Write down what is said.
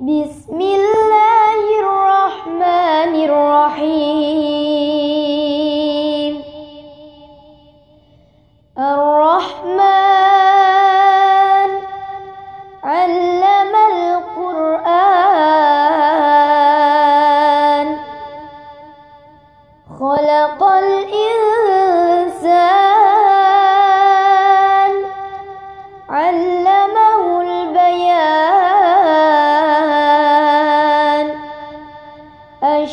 بسم الله الرحمن الرحيم. الرحمن علم القرآن. خلق الإنسان. علمه